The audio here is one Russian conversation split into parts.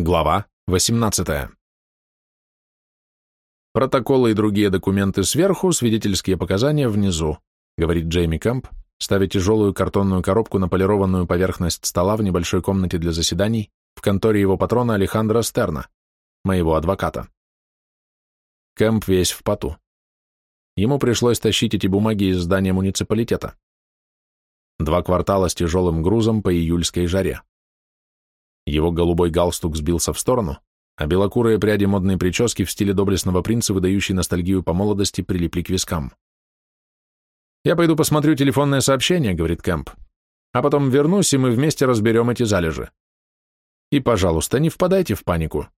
Глава 18. Протоколы и другие документы сверху, свидетельские показания внизу, говорит Джейми Кэмп, ставя тяжелую картонную коробку на полированную поверхность стола в небольшой комнате для заседаний в конторе его патрона Алехандро Стерна, моего адвоката. Кэмп весь в поту. Ему пришлось тащить эти бумаги из здания муниципалитета. Два квартала с тяжелым грузом по июльской жаре. Его голубой галстук сбился в сторону, а белокурые пряди модной прически в стиле доблестного принца, выдающей ностальгию по молодости, прилипли к вискам. «Я пойду посмотрю телефонное сообщение», — говорит Кэмп, «а потом вернусь, и мы вместе разберем эти залежи. И, пожалуйста, не впадайте в панику.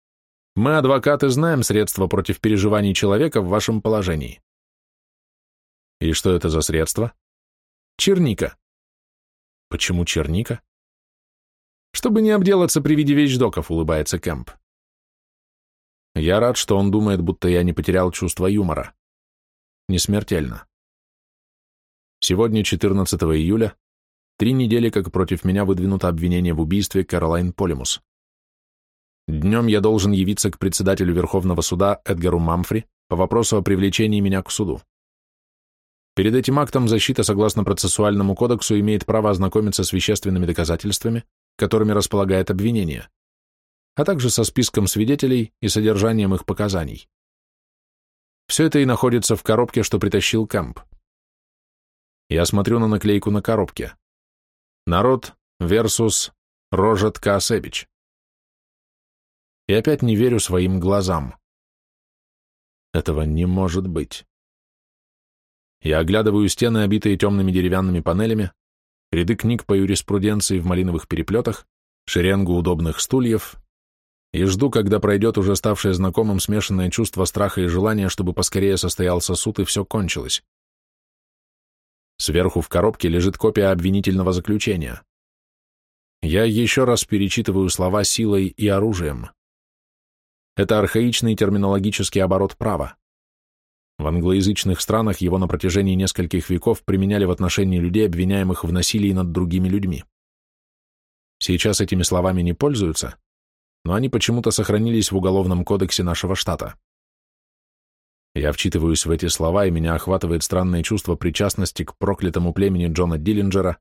Мы, адвокаты, знаем средства против переживаний человека в вашем положении». «И что это за средство?» «Черника». «Почему черника?» Чтобы не обделаться при виде вещдоков, улыбается Кэмп. Я рад, что он думает, будто я не потерял чувство юмора. Не смертельно. Сегодня, 14 июля, три недели, как против меня выдвинуто обвинение в убийстве Каролайн Полимус. Днем я должен явиться к председателю Верховного суда Эдгару Мамфри по вопросу о привлечении меня к суду. Перед этим актом защита, согласно процессуальному кодексу, имеет право ознакомиться с вещественными доказательствами, которыми располагает обвинение, а также со списком свидетелей и содержанием их показаний. Все это и находится в коробке, что притащил Кэмп. Я смотрю на наклейку на коробке. Народ versus Рожа Ткаасевич. И опять не верю своим глазам. Этого не может быть. Я оглядываю стены, обитые темными деревянными панелями, ряды книг по юриспруденции в малиновых переплетах, шеренгу удобных стульев, и жду, когда пройдет уже ставшее знакомым смешанное чувство страха и желания, чтобы поскорее состоялся суд и все кончилось. Сверху в коробке лежит копия обвинительного заключения. Я еще раз перечитываю слова силой и оружием. Это архаичный терминологический оборот права. В англоязычных странах его на протяжении нескольких веков применяли в отношении людей, обвиняемых в насилии над другими людьми. Сейчас этими словами не пользуются, но они почему-то сохранились в Уголовном кодексе нашего штата. Я вчитываюсь в эти слова, и меня охватывает странное чувство причастности к проклятому племени Джона Диллинджера,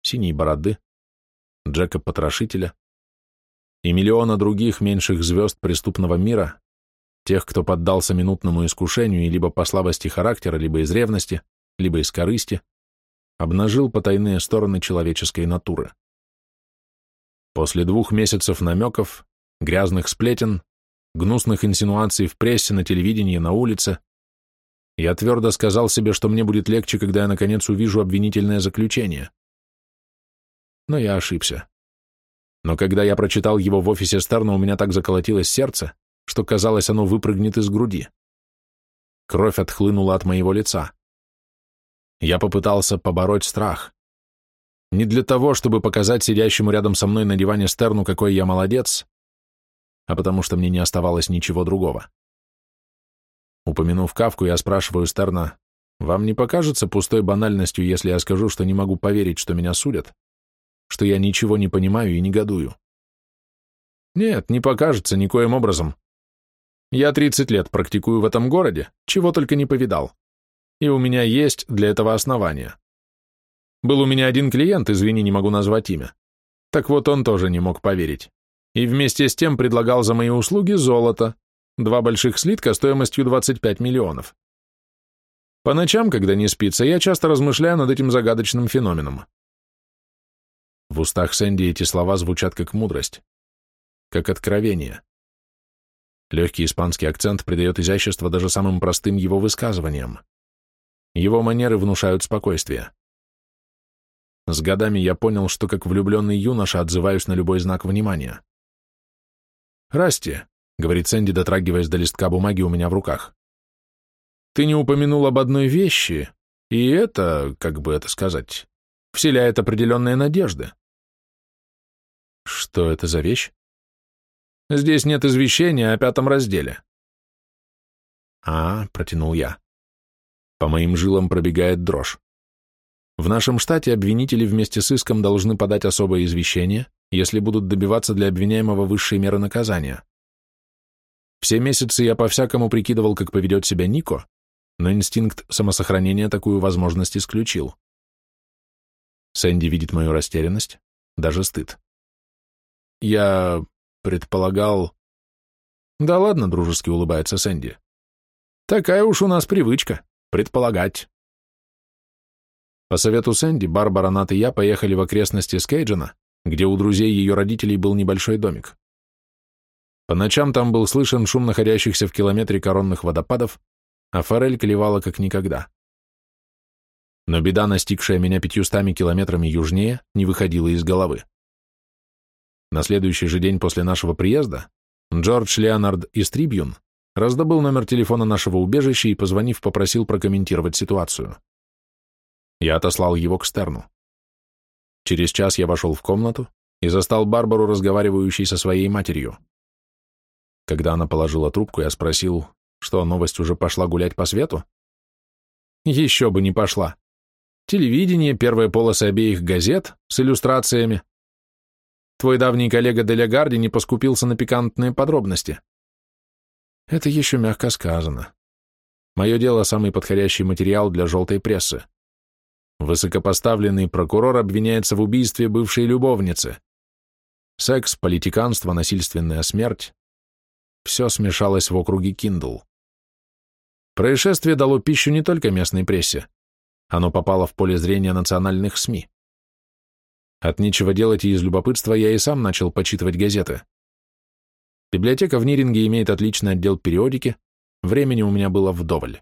Синей Бороды, Джека Потрошителя и миллиона других меньших звезд преступного мира, тех, кто поддался минутному искушению либо по слабости характера, либо из ревности, либо из корысти, обнажил потайные стороны человеческой натуры. После двух месяцев намеков, грязных сплетен, гнусных инсинуаций в прессе, на телевидении, на улице, я твердо сказал себе, что мне будет легче, когда я наконец увижу обвинительное заключение. Но я ошибся. Но когда я прочитал его в офисе Стерна, у меня так заколотилось сердце, что, казалось, оно выпрыгнет из груди. Кровь отхлынула от моего лица. Я попытался побороть страх. Не для того, чтобы показать сидящему рядом со мной на диване Стерну, какой я молодец, а потому что мне не оставалось ничего другого. Упомянув Кавку, я спрашиваю Стерна, «Вам не покажется пустой банальностью, если я скажу, что не могу поверить, что меня судят, что я ничего не понимаю и негодую?» «Нет, не покажется никоим образом. Я 30 лет практикую в этом городе, чего только не повидал. И у меня есть для этого основания. Был у меня один клиент, извини, не могу назвать имя. Так вот он тоже не мог поверить. И вместе с тем предлагал за мои услуги золото, два больших слитка стоимостью 25 миллионов. По ночам, когда не спится, я часто размышляю над этим загадочным феноменом. В устах Сэнди эти слова звучат как мудрость, как откровение. Легкий испанский акцент придает изящество даже самым простым его высказываниям. Его манеры внушают спокойствие. С годами я понял, что как влюбленный юноша отзываюсь на любой знак внимания. «Расти», — говорит Сэнди, дотрагиваясь до листка бумаги у меня в руках, — «ты не упомянул об одной вещи, и это, как бы это сказать, вселяет определенные надежды». «Что это за вещь?» Здесь нет извещения о пятом разделе. А, протянул я. По моим жилам пробегает дрожь. В нашем штате обвинители вместе с иском должны подать особое извещение, если будут добиваться для обвиняемого высшей меры наказания. Все месяцы я по-всякому прикидывал, как поведет себя Нико, но инстинкт самосохранения такую возможность исключил. Сэнди видит мою растерянность, даже стыд. Я предполагал... Да ладно, дружески улыбается Сэнди. Такая уж у нас привычка — предполагать. По совету Сэнди, Барбара, Нат и я поехали в окрестности Скейджена, где у друзей ее родителей был небольшой домик. По ночам там был слышен шум находящихся в километре коронных водопадов, а форель клевала как никогда. Но беда, настигшая меня пятьюстами километрами южнее, не выходила из головы. На следующий же день после нашего приезда Джордж Леонард из Трибьюн раздобыл номер телефона нашего убежища и, позвонив, попросил прокомментировать ситуацию. Я отослал его к Стерну. Через час я вошел в комнату и застал Барбару, разговаривающей со своей матерью. Когда она положила трубку, я спросил, что новость уже пошла гулять по свету? Еще бы не пошла. Телевидение, первые полосы обеих газет с иллюстрациями. Твой давний коллега Делегарди не поскупился на пикантные подробности. Это еще мягко сказано. Мое дело — самый подходящий материал для желтой прессы. Высокопоставленный прокурор обвиняется в убийстве бывшей любовницы. Секс, политиканство, насильственная смерть все смешалось в округе Киндл. Происшествие дало пищу не только местной прессе. Оно попало в поле зрения национальных СМИ. От нечего делать и из любопытства я и сам начал почитывать газеты. Библиотека в Ниринге имеет отличный отдел периодики, времени у меня было вдоволь.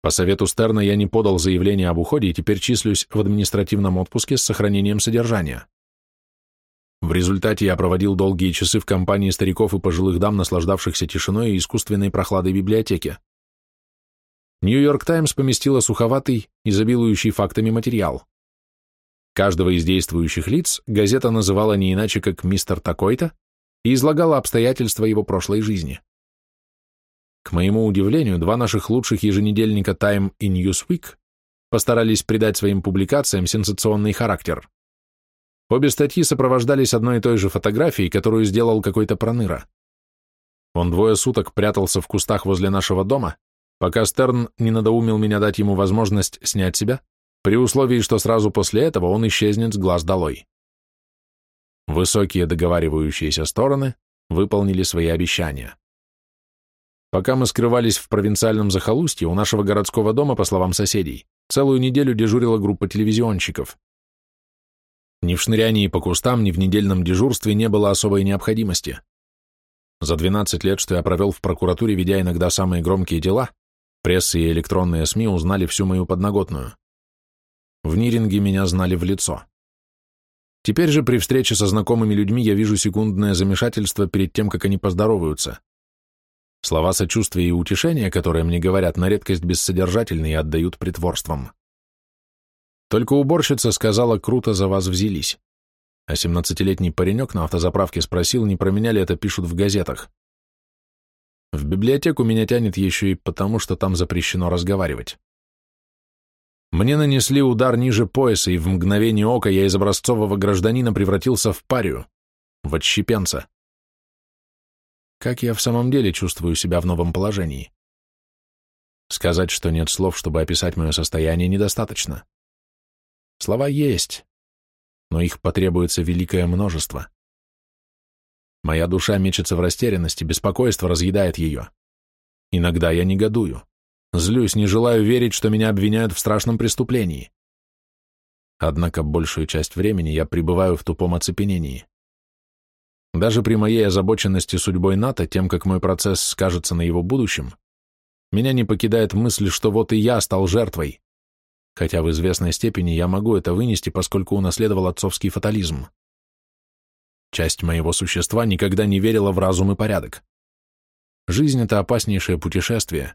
По совету Стерна я не подал заявление об уходе и теперь числюсь в административном отпуске с сохранением содержания. В результате я проводил долгие часы в компании стариков и пожилых дам, наслаждавшихся тишиной и искусственной прохладой библиотеки. Нью-Йорк Таймс поместила суховатый, изобилующий фактами материал. Каждого из действующих лиц газета называла не иначе, как «мистер такой-то» и излагала обстоятельства его прошлой жизни. К моему удивлению, два наших лучших еженедельника Time и Newsweek постарались придать своим публикациям сенсационный характер. Обе статьи сопровождались одной и той же фотографией, которую сделал какой-то проныра. Он двое суток прятался в кустах возле нашего дома, пока Стерн не надоумил меня дать ему возможность снять себя, при условии, что сразу после этого он исчезнет с глаз долой. Высокие договаривающиеся стороны выполнили свои обещания. Пока мы скрывались в провинциальном захолустье, у нашего городского дома, по словам соседей, целую неделю дежурила группа телевизионщиков. Ни в шнырянии по кустам, ни в недельном дежурстве не было особой необходимости. За 12 лет, что я провел в прокуратуре, ведя иногда самые громкие дела, пресса и электронные СМИ узнали всю мою подноготную. В Ниринге меня знали в лицо. Теперь же при встрече со знакомыми людьми я вижу секундное замешательство перед тем, как они поздороваются. Слова сочувствия и утешения, которые мне говорят, на редкость бессодержательны и отдают притворством. Только уборщица сказала, круто за вас взялись. А семнадцатилетний паренек на автозаправке спросил, не про меня ли это пишут в газетах. В библиотеку меня тянет еще и потому, что там запрещено разговаривать. Мне нанесли удар ниже пояса, и в мгновение ока я из образцового гражданина превратился в парию, в отщепенца. Как я в самом деле чувствую себя в новом положении? Сказать, что нет слов, чтобы описать мое состояние, недостаточно. Слова есть, но их потребуется великое множество. Моя душа мечется в растерянности, беспокойство разъедает ее. Иногда я негодую. Злюсь, не желаю верить, что меня обвиняют в страшном преступлении. Однако большую часть времени я пребываю в тупом оцепенении. Даже при моей озабоченности судьбой НАТО, тем, как мой процесс скажется на его будущем, меня не покидает мысль, что вот и я стал жертвой хотя в известной степени я могу это вынести, поскольку унаследовал отцовский фатализм. Часть моего существа никогда не верила в разум и порядок. Жизнь — это опаснейшее путешествие,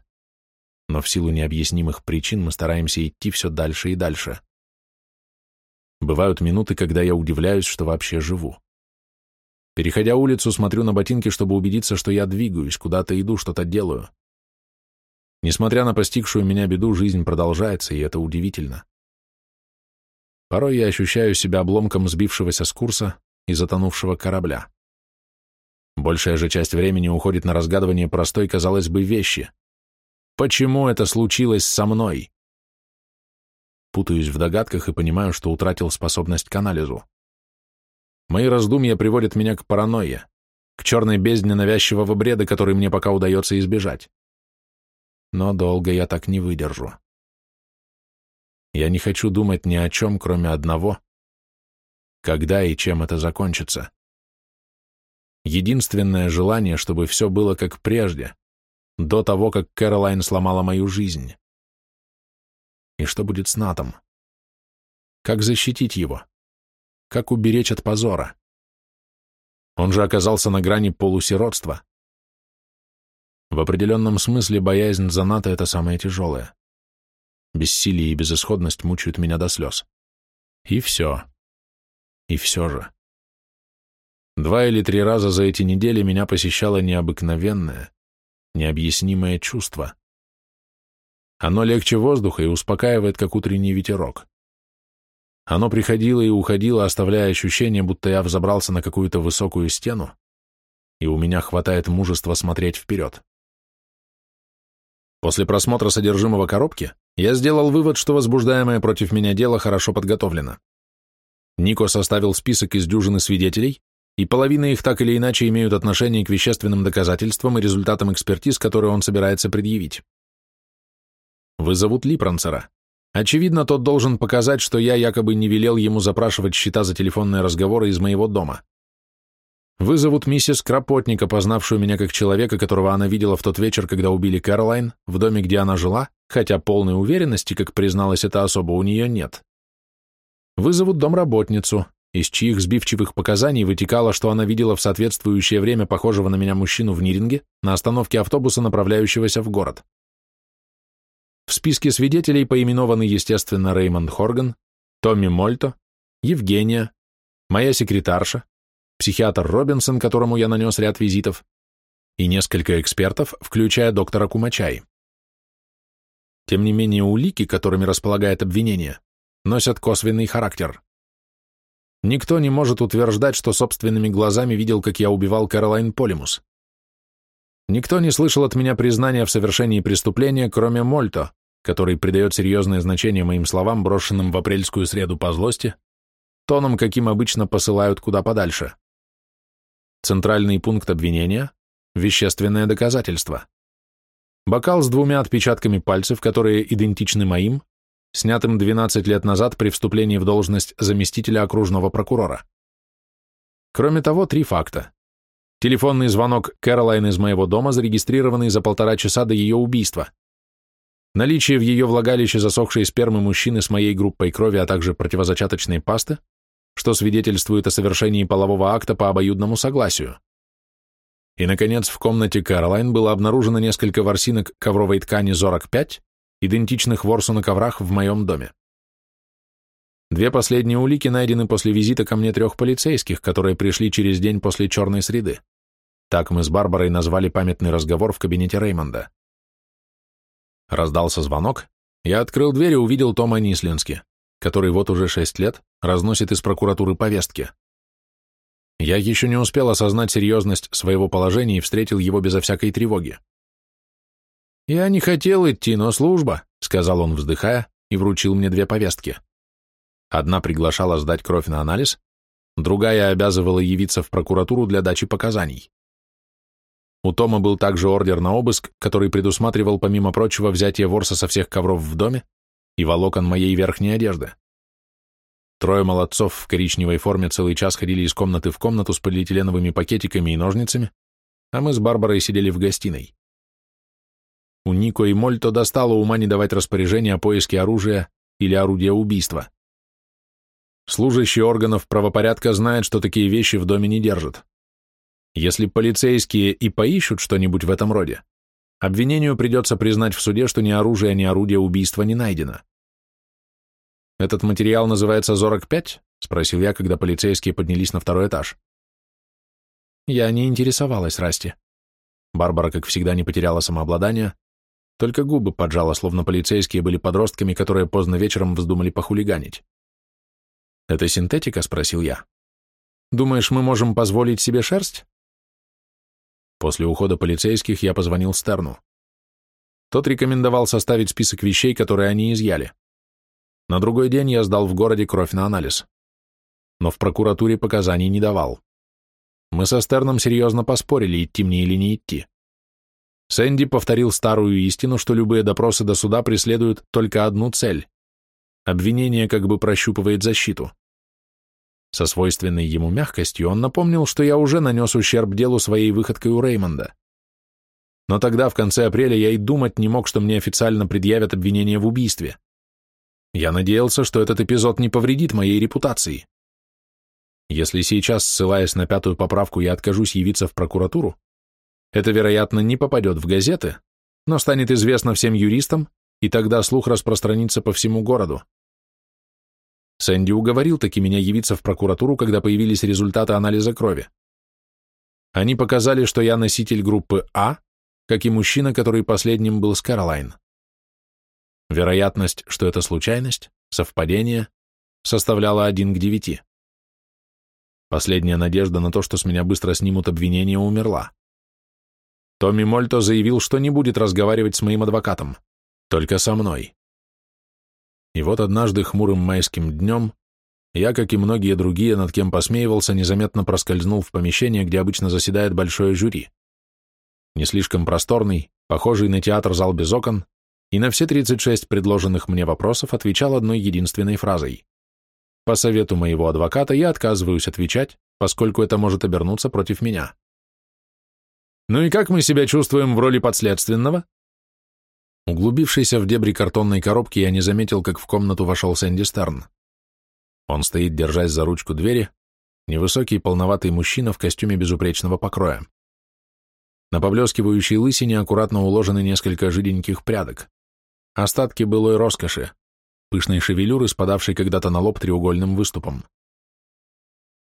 но в силу необъяснимых причин мы стараемся идти все дальше и дальше. Бывают минуты, когда я удивляюсь, что вообще живу. Переходя улицу, смотрю на ботинки, чтобы убедиться, что я двигаюсь, куда-то иду, что-то делаю. Несмотря на постигшую меня беду, жизнь продолжается, и это удивительно. Порой я ощущаю себя обломком сбившегося с курса, и затонувшего корабля. Большая же часть времени уходит на разгадывание простой, казалось бы, вещи. Почему это случилось со мной? Путаюсь в догадках и понимаю, что утратил способность к анализу. Мои раздумья приводят меня к паранойе, к черной бездне навязчивого бреда, который мне пока удается избежать. Но долго я так не выдержу. Я не хочу думать ни о чем, кроме одного — когда и чем это закончится. Единственное желание, чтобы все было как прежде, до того, как Кэролайн сломала мою жизнь. И что будет с Натом? Как защитить его? Как уберечь от позора? Он же оказался на грани полусиротства. В определенном смысле боязнь за Ната — это самое тяжелое. Бессилие и безысходность мучают меня до слез. И все. И все же. Два или три раза за эти недели меня посещало необыкновенное, необъяснимое чувство. Оно легче воздуха и успокаивает, как утренний ветерок. Оно приходило и уходило, оставляя ощущение, будто я взобрался на какую-то высокую стену, и у меня хватает мужества смотреть вперед. После просмотра содержимого коробки я сделал вывод, что возбуждаемое против меня дело хорошо подготовлено. Нико составил список из дюжины свидетелей, и половина их так или иначе имеют отношение к вещественным доказательствам и результатам экспертиз, которые он собирается предъявить. Вызовут Липранцера. Очевидно, тот должен показать, что я якобы не велел ему запрашивать счета за телефонные разговоры из моего дома. Вызовут миссис Кропотника, познавшую меня как человека, которого она видела в тот вечер, когда убили Кэролайн, в доме, где она жила, хотя полной уверенности, как призналась эта особа, у нее нет. Вызовут домработницу, из чьих сбивчивых показаний вытекало, что она видела в соответствующее время похожего на меня мужчину в Ниринге на остановке автобуса, направляющегося в город. В списке свидетелей поименованы, естественно, Реймонд Хорган, Томми Мольто, Евгения, моя секретарша, психиатр Робинсон, которому я нанес ряд визитов, и несколько экспертов, включая доктора Кумачай. Тем не менее, улики, которыми располагает обвинение, носят косвенный характер. Никто не может утверждать, что собственными глазами видел, как я убивал Кэролайн Полимус. Никто не слышал от меня признания в совершении преступления, кроме Мольто, который придает серьезное значение моим словам, брошенным в апрельскую среду по злости, тоном, каким обычно посылают куда подальше. Центральный пункт обвинения – вещественное доказательство. Бокал с двумя отпечатками пальцев, которые идентичны моим, снятым 12 лет назад при вступлении в должность заместителя окружного прокурора. Кроме того, три факта. Телефонный звонок Кэролайн из моего дома, зарегистрированный за полтора часа до ее убийства. Наличие в ее влагалище засохшей спермы мужчины с моей группой крови, а также противозачаточной пасты, что свидетельствует о совершении полового акта по обоюдному согласию. И, наконец, в комнате Кэролайн было обнаружено несколько ворсинок ковровой ткани Зорок-5, идентичных ворсу на коврах в моем доме. Две последние улики найдены после визита ко мне трех полицейских, которые пришли через день после черной среды. Так мы с Барбарой назвали памятный разговор в кабинете Реймонда. Раздался звонок, я открыл дверь и увидел Тома Нислински, который вот уже шесть лет разносит из прокуратуры повестки. Я еще не успел осознать серьезность своего положения и встретил его безо всякой тревоги. «Я не хотел идти, но служба», — сказал он, вздыхая, и вручил мне две повестки. Одна приглашала сдать кровь на анализ, другая обязывала явиться в прокуратуру для дачи показаний. У Тома был также ордер на обыск, который предусматривал, помимо прочего, взятие ворса со всех ковров в доме и волокон моей верхней одежды. Трое молодцов в коричневой форме целый час ходили из комнаты в комнату с полиэтиленовыми пакетиками и ножницами, а мы с Барбарой сидели в гостиной. У Нико и Мольто достало ума не давать распоряжения о поиске оружия или орудия убийства. Служащие органов правопорядка знают, что такие вещи в доме не держат. Если полицейские и поищут что-нибудь в этом роде, обвинению придется признать в суде, что ни оружие, ни орудие убийства не найдено. «Этот материал называется «Зорок-5»?» — спросил я, когда полицейские поднялись на второй этаж. Я не интересовалась Расти. Барбара, как всегда, не потеряла самообладание, только губы поджала, словно полицейские были подростками, которые поздно вечером вздумали похулиганить. «Это синтетика?» — спросил я. Думаешь, мы можем позволить себе шерсть? После ухода полицейских я позвонил Стерну. Тот рекомендовал составить список вещей, которые они изъяли. На другой день я сдал в городе кровь на анализ. Но в прокуратуре показаний не давал. Мы со Стерном серьезно поспорили, идти мне или не идти. Сэнди повторил старую истину, что любые допросы до суда преследуют только одну цель. Обвинение как бы прощупывает защиту. Со свойственной ему мягкостью он напомнил, что я уже нанес ущерб делу своей выходкой у Реймонда. Но тогда, в конце апреля, я и думать не мог, что мне официально предъявят обвинение в убийстве. Я надеялся, что этот эпизод не повредит моей репутации. Если сейчас, ссылаясь на пятую поправку, я откажусь явиться в прокуратуру, это, вероятно, не попадет в газеты, но станет известно всем юристам, и тогда слух распространится по всему городу. Сэнди уговорил таки меня явиться в прокуратуру, когда появились результаты анализа крови. Они показали, что я носитель группы А, как и мужчина, который последним был с Каролайн. Вероятность, что это случайность, совпадение, составляла 1 к 9. Последняя надежда на то, что с меня быстро снимут обвинение, умерла. Томми Мольто заявил, что не будет разговаривать с моим адвокатом, только со мной. И вот однажды хмурым майским днем я, как и многие другие, над кем посмеивался, незаметно проскользнул в помещение, где обычно заседает большое жюри. Не слишком просторный, похожий на театр зал без окон, и на все 36 предложенных мне вопросов отвечал одной единственной фразой. По совету моего адвоката я отказываюсь отвечать, поскольку это может обернуться против меня. Ну и как мы себя чувствуем в роли подследственного? Углубившийся в дебри картонной коробки, я не заметил, как в комнату вошел Сэнди Стерн. Он стоит, держась за ручку двери, невысокий полноватый мужчина в костюме безупречного покроя. На поблескивающей лысине аккуратно уложены несколько жиденьких прядок. Остатки былой роскоши, пышной шевелюры, спадавшей когда-то на лоб треугольным выступом.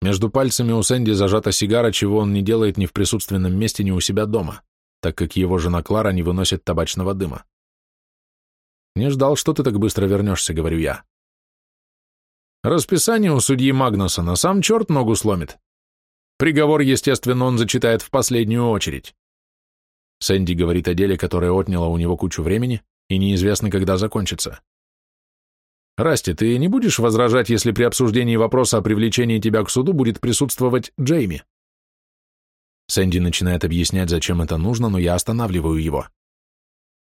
Между пальцами у Сэнди зажата сигара, чего он не делает ни в присутственном месте, ни у себя дома, так как его жена Клара не выносит табачного дыма. «Не ждал, что ты так быстро вернешься», — говорю я. Расписание у судьи Магнусона сам черт ногу сломит. Приговор, естественно, он зачитает в последнюю очередь. Сэнди говорит о деле, которое отняло у него кучу времени, и неизвестно, когда закончится. Расти, ты не будешь возражать, если при обсуждении вопроса о привлечении тебя к суду будет присутствовать Джейми? Сэнди начинает объяснять, зачем это нужно, но я останавливаю его.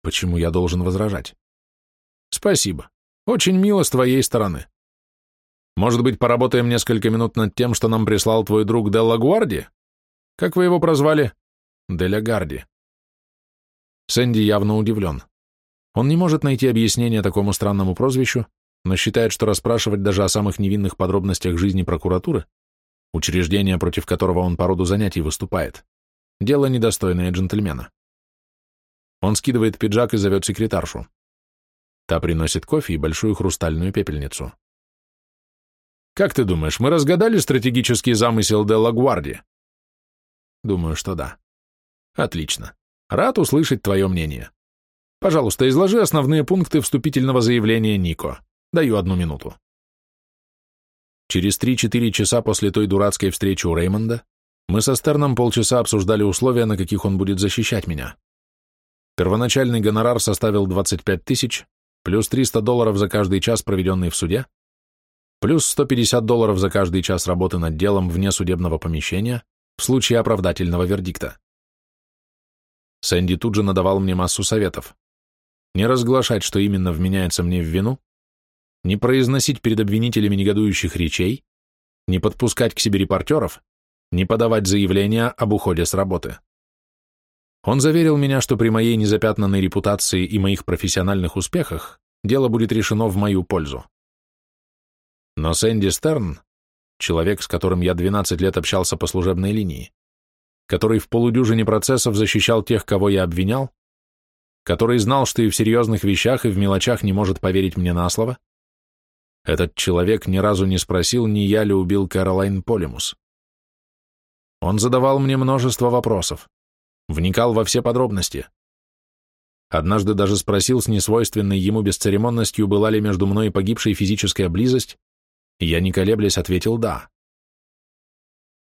Почему я должен возражать? Спасибо. Очень мило с твоей стороны. Может быть, поработаем несколько минут над тем, что нам прислал твой друг Делла Гуарди? Как вы его прозвали? Деля Гарди. Сэнди явно удивлен. Он не может найти объяснение такому странному прозвищу, но считает, что расспрашивать даже о самых невинных подробностях жизни прокуратуры, учреждения, против которого он по роду занятий выступает, дело недостойное джентльмена. Он скидывает пиджак и зовет секретаршу. Та приносит кофе и большую хрустальную пепельницу. «Как ты думаешь, мы разгадали стратегический замысел де Лагуарди?» «Думаю, что да». «Отлично. Рад услышать твое мнение. Пожалуйста, изложи основные пункты вступительного заявления Нико. Даю одну минуту. Через три-четыре часа после той дурацкой встречи у Реймонда мы со Стерном полчаса обсуждали условия, на каких он будет защищать меня. Первоначальный гонорар составил 25 тысяч, плюс 300 долларов за каждый час, проведенный в суде, плюс 150 долларов за каждый час работы над делом вне судебного помещения в случае оправдательного вердикта. Сэнди тут же надавал мне массу советов. Не разглашать, что именно вменяется мне в вину, не произносить перед обвинителями негодующих речей, не подпускать к себе репортеров, не подавать заявления об уходе с работы. Он заверил меня, что при моей незапятнанной репутации и моих профессиональных успехах дело будет решено в мою пользу. Но Сэнди Стерн, человек, с которым я 12 лет общался по служебной линии, который в полудюжине процессов защищал тех, кого я обвинял, который знал, что и в серьезных вещах, и в мелочах не может поверить мне на слово, этот человек ни разу не спросил, не я ли убил Каролайн Полимус. Он задавал мне множество вопросов, вникал во все подробности. Однажды даже спросил с несвойственной ему бесцеремонностью, была ли между мной и погибшей физическая близость, и я, не колеблясь, ответил «да».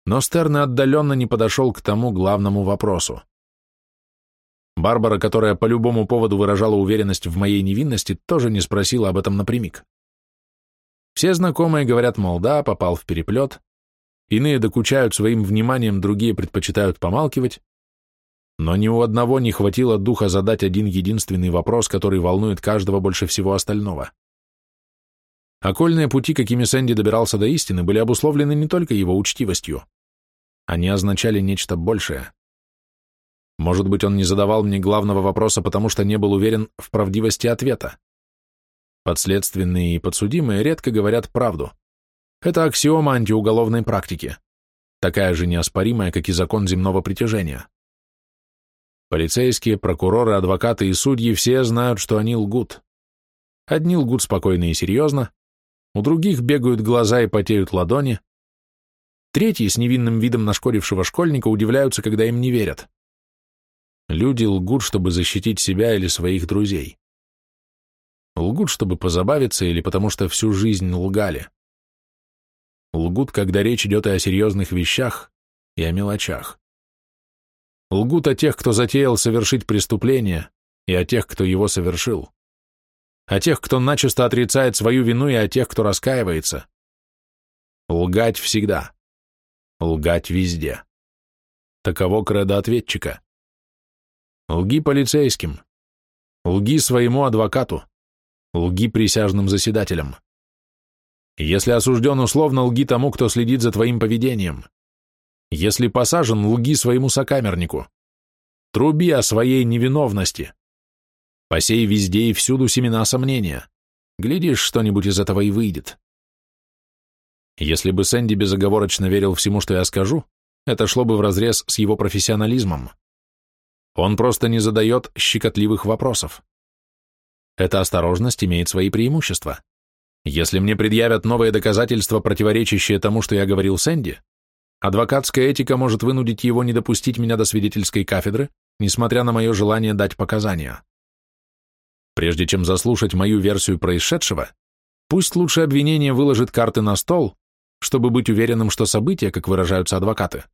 но Стерн отдаленно не подошел к тому главному вопросу. Барбара, которая по любому поводу выражала уверенность в моей невинности, тоже не спросила об этом напрямик. Все знакомые говорят, мол, да, попал в переплет, иные докучают своим вниманием, другие предпочитают помалкивать, но ни у одного не хватило духа задать один единственный вопрос, который волнует каждого больше всего остального. Окольные пути, какими Сэнди добирался до истины, были обусловлены не только его учтивостью. Они означали нечто большее. Может быть, он не задавал мне главного вопроса, потому что не был уверен в правдивости ответа. Подследственные и подсудимые редко говорят правду. Это аксиома антиуголовной практики, такая же неоспоримая, как и закон земного притяжения. Полицейские, прокуроры, адвокаты и судьи все знают, что они лгут. Одни лгут спокойно и серьезно, у других бегают глаза и потеют ладони, третьи с невинным видом нашкодившего школьника удивляются, когда им не верят. Люди лгут, чтобы защитить себя или своих друзей. Лгут, чтобы позабавиться или потому что всю жизнь лгали. Лгут, когда речь идет и о серьезных вещах, и о мелочах. Лгут о тех, кто затеял совершить преступление, и о тех, кто его совершил. О тех, кто начисто отрицает свою вину, и о тех, кто раскаивается. Лгать всегда. Лгать везде. Таково кредо ответчика. Лги полицейским. Лги своему адвокату. Лги присяжным заседателям. Если осужден условно, лги тому, кто следит за твоим поведением. Если посажен, лги своему сокамернику. Труби о своей невиновности. Посей везде и всюду семена сомнения. Глядишь, что-нибудь из этого и выйдет. Если бы Сэнди безоговорочно верил всему, что я скажу, это шло бы вразрез с его профессионализмом. Он просто не задает щекотливых вопросов. Эта осторожность имеет свои преимущества. Если мне предъявят новые доказательства, противоречащие тому, что я говорил Сэнди, адвокатская этика может вынудить его не допустить меня до свидетельской кафедры, несмотря на мое желание дать показания. Прежде чем заслушать мою версию происшедшего, пусть лучше обвинение выложит карты на стол, чтобы быть уверенным, что события, как выражаются адвокаты,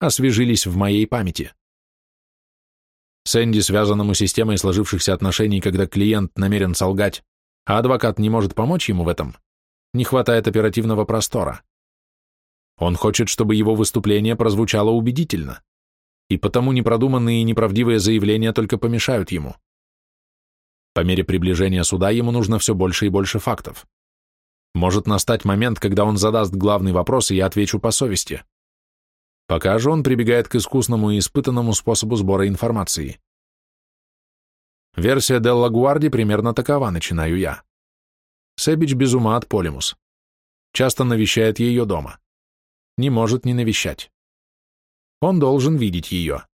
освежились в моей памяти. Сэнди, связанному системой сложившихся отношений, когда клиент намерен солгать, а адвокат не может помочь ему в этом, не хватает оперативного простора. Он хочет, чтобы его выступление прозвучало убедительно, и потому непродуманные и неправдивые заявления только помешают ему. По мере приближения суда ему нужно все больше и больше фактов. Может настать момент, когда он задаст главный вопрос, и я отвечу по совести. Пока же он прибегает к искусному и испытанному способу сбора информации. Версия Делла Гуарди примерно такова, начинаю я. Себич без ума от Полимус. Часто навещает ее дома. Не может не навещать. Он должен видеть ее.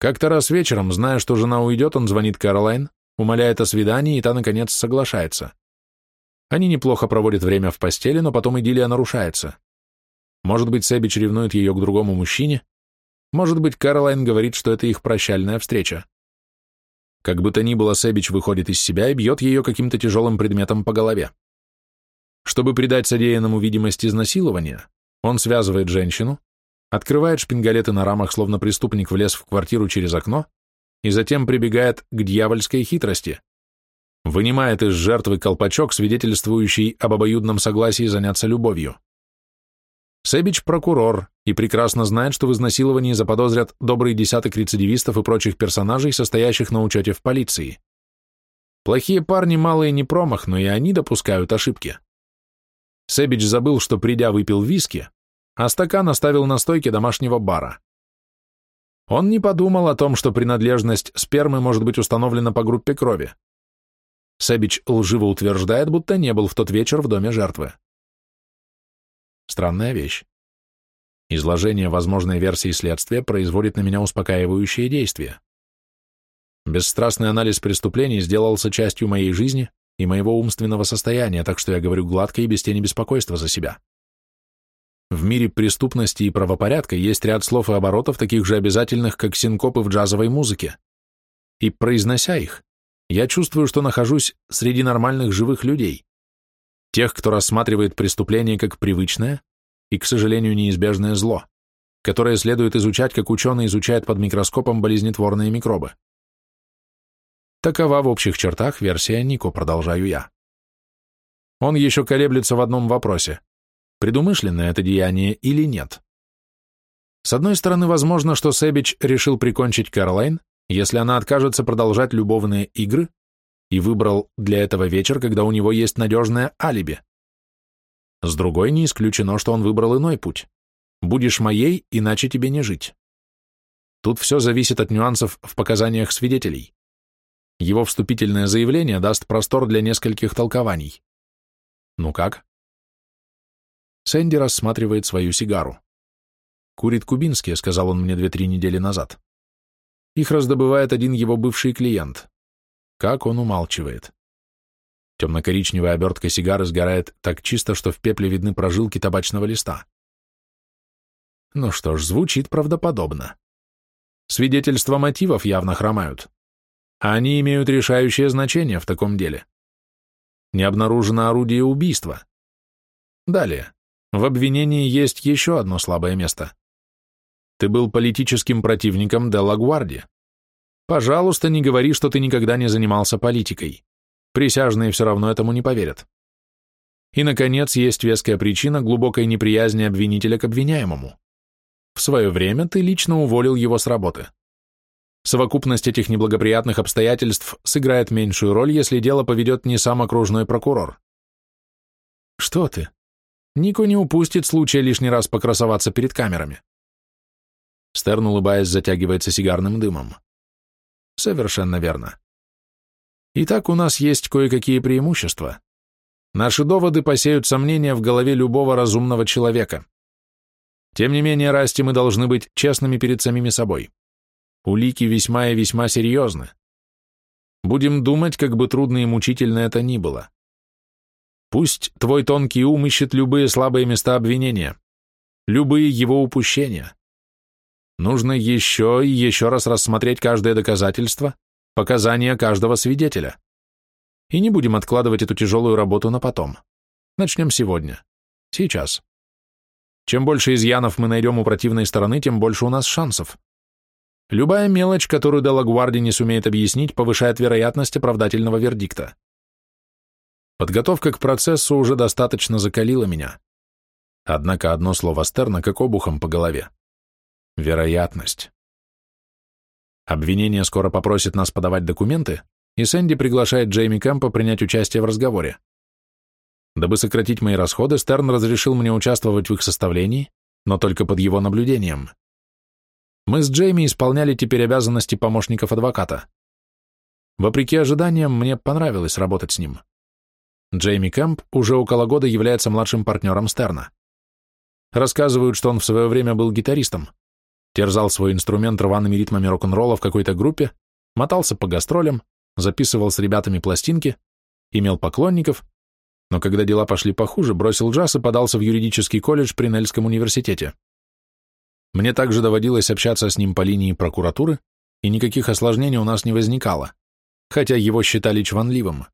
Как-то раз вечером, зная, что жена уйдет, он звонит Кэролайн, умоляет о свидании, и та, наконец, соглашается. Они неплохо проводят время в постели, но потом идиллия нарушается. Может быть, Себич ревнует ее к другому мужчине, может быть, Кэролайн говорит, что это их прощальная встреча. Как бы то ни было, Себич выходит из себя и бьет ее каким-то тяжелым предметом по голове. Чтобы придать содеянному видимость изнасилования, он связывает женщину, открывает шпингалеты на рамах, словно преступник влез в квартиру через окно, и затем прибегает к дьявольской хитрости. Вынимает из жертвы колпачок, свидетельствующий об обоюдном согласии заняться любовью. Себич прокурор и прекрасно знает, что в изнасиловании заподозрят добрый десяток рецидивистов и прочих персонажей, состоящих на учете в полиции. Плохие парни малые не промах, но и они допускают ошибки. Себич забыл, что придя выпил виски, а стакан оставил на стойке домашнего бара. Он не подумал о том, что принадлежность спермы может быть установлена по группе крови. Себич лживо утверждает, будто не был в тот вечер в доме жертвы. Странная вещь. Изложение возможной версии следствия производит на меня успокаивающее действие. Бесстрастный анализ преступлений сделался частью моей жизни и моего умственного состояния, так что я говорю гладко и без тени беспокойства за себя. В мире преступности и правопорядка есть ряд слов и оборотов, таких же обязательных, как синкопы в джазовой музыке. И произнося их, я чувствую, что нахожусь среди нормальных живых людей тех, кто рассматривает преступление как привычное и, к сожалению, неизбежное зло, которое следует изучать, как ученый изучает под микроскопом болезнетворные микробы. Такова в общих чертах версия Нико, продолжаю я. Он еще колеблется в одном вопросе. Предумышленное это деяние или нет? С одной стороны, возможно, что Сэбич решил прикончить Кэролайн, если она откажется продолжать любовные игры, и выбрал для этого вечер, когда у него есть надежное алиби. С другой, не исключено, что он выбрал иной путь. Будешь моей, иначе тебе не жить. Тут все зависит от нюансов в показаниях свидетелей. Его вступительное заявление даст простор для нескольких толкований. Ну как? Сэнди рассматривает свою сигару. «Курит кубинские», — сказал он мне две-три недели назад. Их раздобывает один его бывший клиент. Как он умалчивает. Темно-коричневая обертка сигары сгорает так чисто, что в пепле видны прожилки табачного листа. Ну что ж, звучит правдоподобно. Свидетельства мотивов явно хромают. Они имеют решающее значение в таком деле. Не обнаружено орудие убийства. Далее. В обвинении есть еще одно слабое место. Ты был политическим противником Делла Гварди. Пожалуйста, не говори, что ты никогда не занимался политикой. Присяжные все равно этому не поверят. И, наконец, есть веская причина глубокой неприязни обвинителя к обвиняемому. В свое время ты лично уволил его с работы. Совокупность этих неблагоприятных обстоятельств сыграет меньшую роль, если дело поведет не сам окружной прокурор. Что ты? Нико не упустит случая лишний раз покрасоваться перед камерами. Стерн, улыбаясь, затягивается сигарным дымом. Совершенно верно. Итак, у нас есть кое-какие преимущества. Наши доводы посеют сомнения в голове любого разумного человека. Тем не менее, Расти, мы должны быть честными перед самими собой. Улики весьма и весьма серьезны. Будем думать, как бы трудно и мучительно это ни было. Пусть твой тонкий ум ищет любые слабые места обвинения, любые его упущения. Нужно еще и еще раз рассмотреть каждое доказательство, показания каждого свидетеля. И не будем откладывать эту тяжелую работу на потом. Начнем сегодня. Сейчас. Чем больше изъянов мы найдем у противной стороны, тем больше у нас шансов. Любая мелочь, которую Делагуарди не сумеет объяснить, повышает вероятность оправдательного вердикта. Подготовка к процессу уже достаточно закалила меня. Однако одно слово Стерна как обухом по голове. Вероятность. Обвинение скоро попросит нас подавать документы, и Сэнди приглашает Джейми Кэмпа принять участие в разговоре. Дабы сократить мои расходы, Стерн разрешил мне участвовать в их составлении, но только под его наблюдением. Мы с Джейми исполняли теперь обязанности помощников адвоката. Вопреки ожиданиям, мне понравилось работать с ним. Джейми Кэмп уже около года является младшим партнером Стерна. Рассказывают, что он в свое время был гитаристом терзал свой инструмент рваными ритмами рок-н-ролла в какой-то группе, мотался по гастролям, записывал с ребятами пластинки, имел поклонников, но когда дела пошли похуже, бросил джаз и подался в юридический колледж при Нельском университете. Мне также доводилось общаться с ним по линии прокуратуры, и никаких осложнений у нас не возникало, хотя его считали чванливым.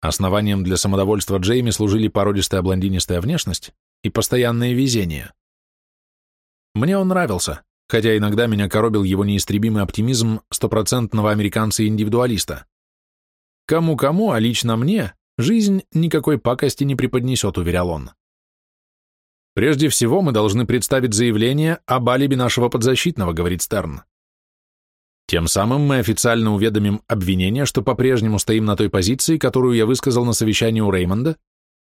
Основанием для самодовольства Джейми служили породистая блондинистая внешность и постоянное везение. Мне он нравился, хотя иногда меня коробил его неистребимый оптимизм стопроцентного американца-индивидуалиста. Кому-кому, а лично мне, жизнь никакой пакости не преподнесет, уверял он. Прежде всего, мы должны представить заявление об алиби нашего подзащитного, говорит Стерн. Тем самым мы официально уведомим обвинение, что по-прежнему стоим на той позиции, которую я высказал на совещании у Реймонда,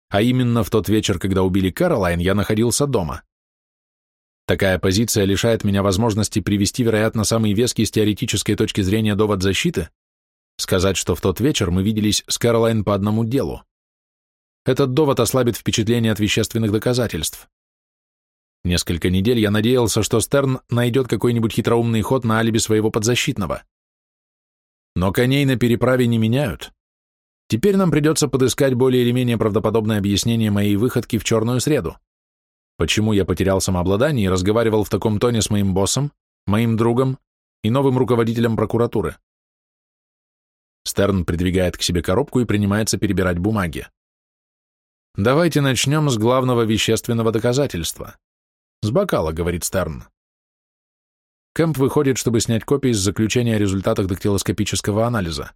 а именно в тот вечер, когда убили Кэролайн, я находился дома. Такая позиция лишает меня возможности привести, вероятно, самый веский с теоретической точки зрения довод защиты, сказать, что в тот вечер мы виделись с Кэролайн по одному делу. Этот довод ослабит впечатление от вещественных доказательств. Несколько недель я надеялся, что Стерн найдет какой-нибудь хитроумный ход на алиби своего подзащитного. Но коней на переправе не меняют. Теперь нам придется подыскать более или менее правдоподобное объяснение моей выходки в черную среду почему я потерял самообладание и разговаривал в таком тоне с моим боссом, моим другом и новым руководителем прокуратуры. Стерн придвигает к себе коробку и принимается перебирать бумаги. Давайте начнем с главного вещественного доказательства. С бокала, говорит Стерн. Кэмп выходит, чтобы снять копии из заключения о результатах дактилоскопического анализа.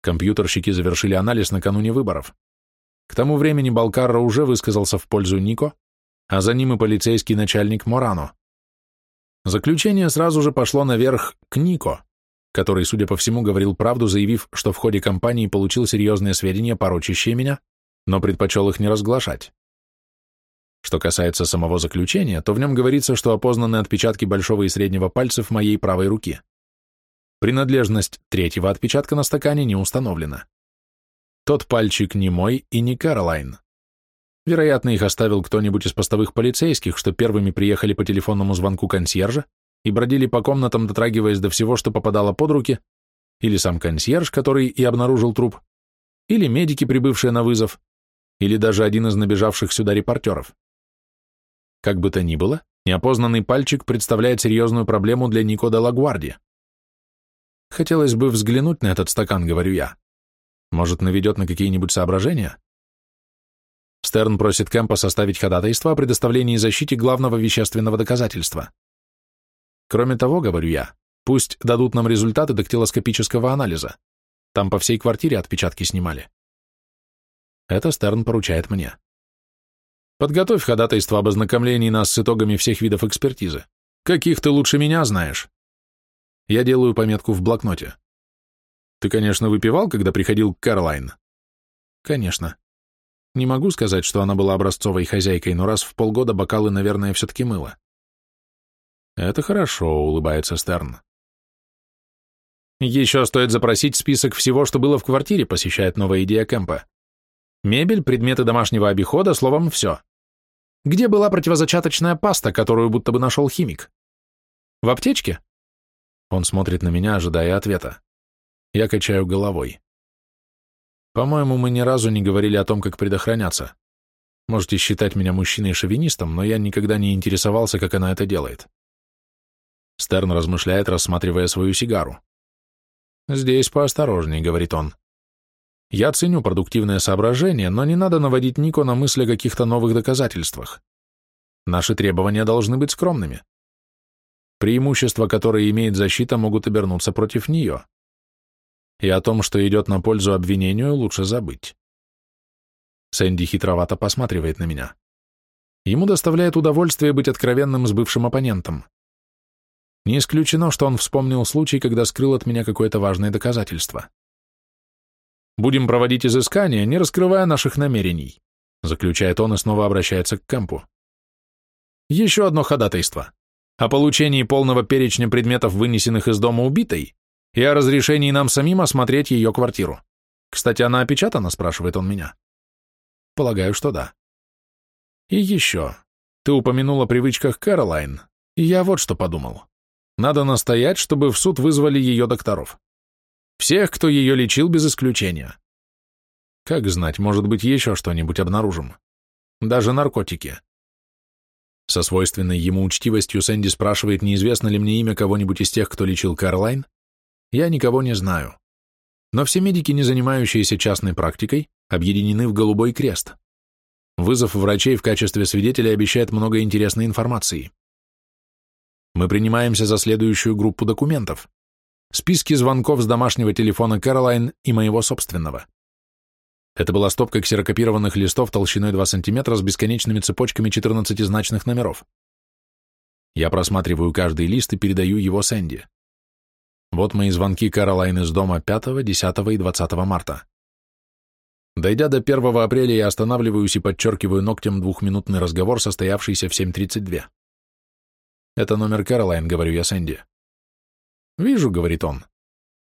Компьютерщики завершили анализ накануне выборов. К тому времени Балкарра уже высказался в пользу Нико, а за ним и полицейский начальник Морано. Заключение сразу же пошло наверх к Нико, который, судя по всему, говорил правду, заявив, что в ходе кампании получил серьезные сведения, порочащие меня, но предпочел их не разглашать. Что касается самого заключения, то в нем говорится, что опознаны отпечатки большого и среднего пальцев моей правой руки. Принадлежность третьего отпечатка на стакане не установлена. Тот пальчик не мой и не Каролайн. Вероятно, их оставил кто-нибудь из постовых полицейских, что первыми приехали по телефонному звонку консьержа и бродили по комнатам, дотрагиваясь до всего, что попадало под руки, или сам консьерж, который и обнаружил труп, или медики, прибывшие на вызов, или даже один из набежавших сюда репортеров. Как бы то ни было, неопознанный пальчик представляет серьезную проблему для Нико де Лагуарди. Хотелось бы взглянуть на этот стакан, говорю я. Может, наведет на какие-нибудь соображения? Стерн просит Кэмпа составить ходатайство о предоставлении защите главного вещественного доказательства. Кроме того, говорю я, пусть дадут нам результаты дактилоскопического анализа. Там по всей квартире отпечатки снимали. Это Стерн поручает мне. Подготовь ходатайство об ознакомлении нас с итогами всех видов экспертизы. Каких ты лучше меня знаешь? Я делаю пометку в блокноте. Ты, конечно, выпивал, когда приходил к Кэролайн? Конечно. Не могу сказать, что она была образцовой хозяйкой, но раз в полгода бокалы, наверное, все-таки мыло. Это хорошо, улыбается Стерн. Еще стоит запросить список всего, что было в квартире, посещает новая идея Кэмпа. Мебель, предметы домашнего обихода, словом, все. Где была противозачаточная паста, которую будто бы нашел химик? В аптечке? Он смотрит на меня, ожидая ответа. Я качаю головой. По-моему, мы ни разу не говорили о том, как предохраняться. Можете считать меня мужчиной-шовинистом, но я никогда не интересовался, как она это делает. Стерн размышляет, рассматривая свою сигару. «Здесь поосторожней», — говорит он. «Я ценю продуктивное соображение, но не надо наводить Нико на мысли о каких-то новых доказательствах. Наши требования должны быть скромными. Преимущества, которые имеет защита, могут обернуться против нее и о том, что идет на пользу обвинению, лучше забыть. Сэнди хитровато посматривает на меня. Ему доставляет удовольствие быть откровенным с бывшим оппонентом. Не исключено, что он вспомнил случай, когда скрыл от меня какое-то важное доказательство. «Будем проводить изыскания, не раскрывая наших намерений», заключает он и снова обращается к Кэмпу. Еще одно ходатайство. О получении полного перечня предметов, вынесенных из дома убитой, и о разрешении нам самим осмотреть ее квартиру. Кстати, она опечатана, спрашивает он меня. Полагаю, что да. И еще. Ты упомянул о привычках Кэролайн, и я вот что подумал. Надо настоять, чтобы в суд вызвали ее докторов. Всех, кто ее лечил без исключения. Как знать, может быть, еще что-нибудь обнаружим. Даже наркотики. Со свойственной ему учтивостью Сэнди спрашивает, неизвестно ли мне имя кого-нибудь из тех, кто лечил Кэролайн, я никого не знаю. Но все медики, не занимающиеся частной практикой, объединены в Голубой Крест. Вызов врачей в качестве свидетелей обещает много интересной информации. Мы принимаемся за следующую группу документов. Списки звонков с домашнего телефона Кэролайн и моего собственного. Это была стопка ксерокопированных листов толщиной 2 см с бесконечными цепочками 14-значных номеров. Я просматриваю каждый лист и передаю его Сэнди. Вот мои звонки Каролайн из дома 5, 10 и 20 марта. Дойдя до 1 апреля, я останавливаюсь и подчеркиваю ногтем двухминутный разговор, состоявшийся в 7.32. «Это номер Каролайн», — говорю я Сэнди. «Вижу», — говорит он.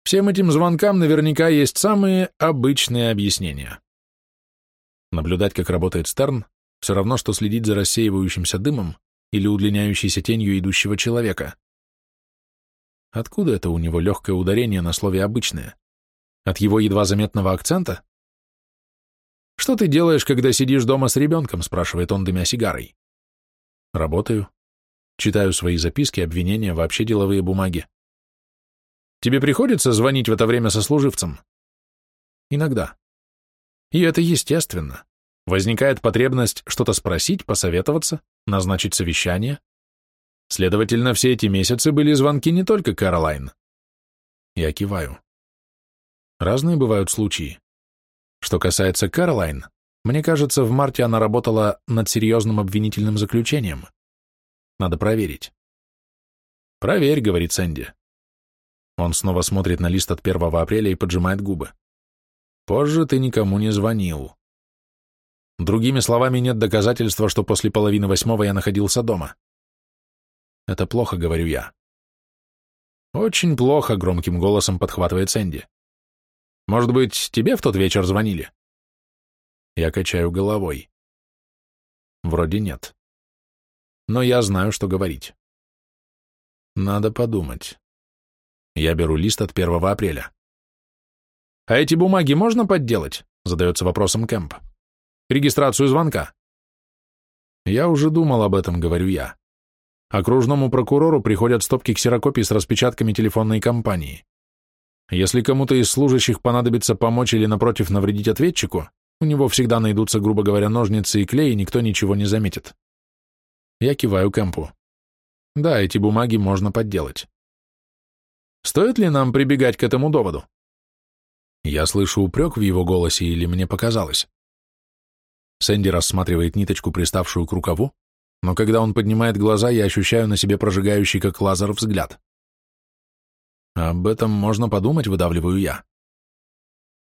«Всем этим звонкам наверняка есть самые обычные объяснения». Наблюдать, как работает Стерн, все равно, что следить за рассеивающимся дымом или удлиняющейся тенью идущего человека. Откуда это у него легкое ударение на слове «обычное»? От его едва заметного акцента? «Что ты делаешь, когда сидишь дома с ребенком?» спрашивает он, дымя сигарой. «Работаю. Читаю свои записки, обвинения, вообще деловые бумаги. Тебе приходится звонить в это время сослуживцам?» «Иногда. И это естественно. Возникает потребность что-то спросить, посоветоваться, назначить совещание. Следовательно, все эти месяцы были звонки не только Кэролайн. Я киваю. Разные бывают случаи. Что касается Кэролайн, мне кажется, в марте она работала над серьезным обвинительным заключением. Надо проверить. «Проверь», — говорит Сэнди. Он снова смотрит на лист от 1 апреля и поджимает губы. «Позже ты никому не звонил». Другими словами, нет доказательства, что после половины восьмого я находился дома. Это плохо, говорю я. Очень плохо, громким голосом подхватывает Сэнди. Может быть, тебе в тот вечер звонили? Я качаю головой. Вроде нет. Но я знаю, что говорить. Надо подумать. Я беру лист от 1 апреля. «А эти бумаги можно подделать?» — задается вопросом Кэмп. «Регистрацию звонка». «Я уже думал об этом», — говорю я. Окружному прокурору приходят стопки ксерокопий с распечатками телефонной компании. Если кому-то из служащих понадобится помочь или, напротив, навредить ответчику, у него всегда найдутся, грубо говоря, ножницы и клей, и никто ничего не заметит. Я киваю Кэмпу. Да, эти бумаги можно подделать. Стоит ли нам прибегать к этому доводу? Я слышу упрек в его голосе или мне показалось? Сэнди рассматривает ниточку, приставшую к рукаву, но когда он поднимает глаза, я ощущаю на себе прожигающий как лазер взгляд. Об этом можно подумать, выдавливаю я.